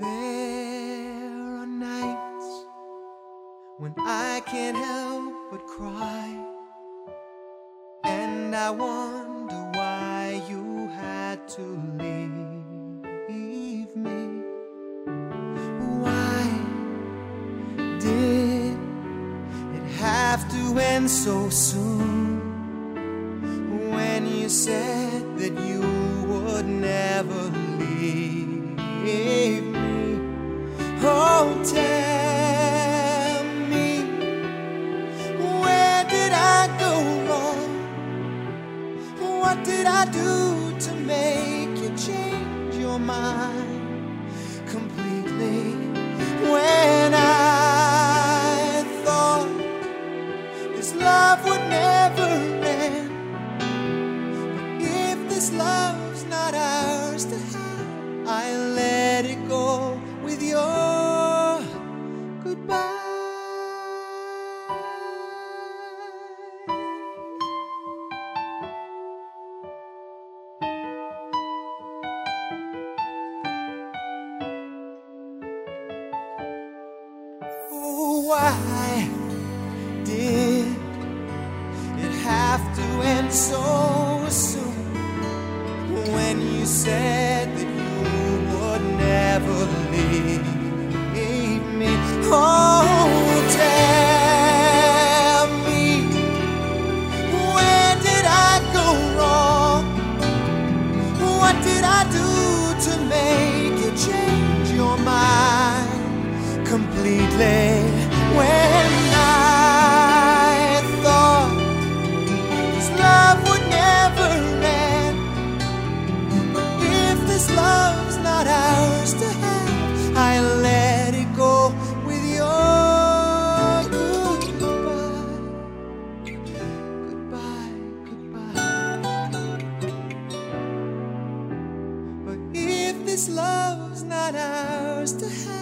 There are nights when I can't help but cry, and I wonder why you had to leave me. Why did it have to end so soon? When you said that you would never What did I do to make you change your mind completely? When I thought this love would never end. but If this love's not ours to have, I let it go change your mind completely? This love's not ours to have,